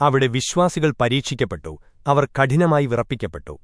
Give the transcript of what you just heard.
അവിടെ വിശ്വാസികൾ പരീക്ഷിക്കപ്പെട്ടു അവർ കഠിനമായി വിറപ്പിക്കപ്പെട്ടു.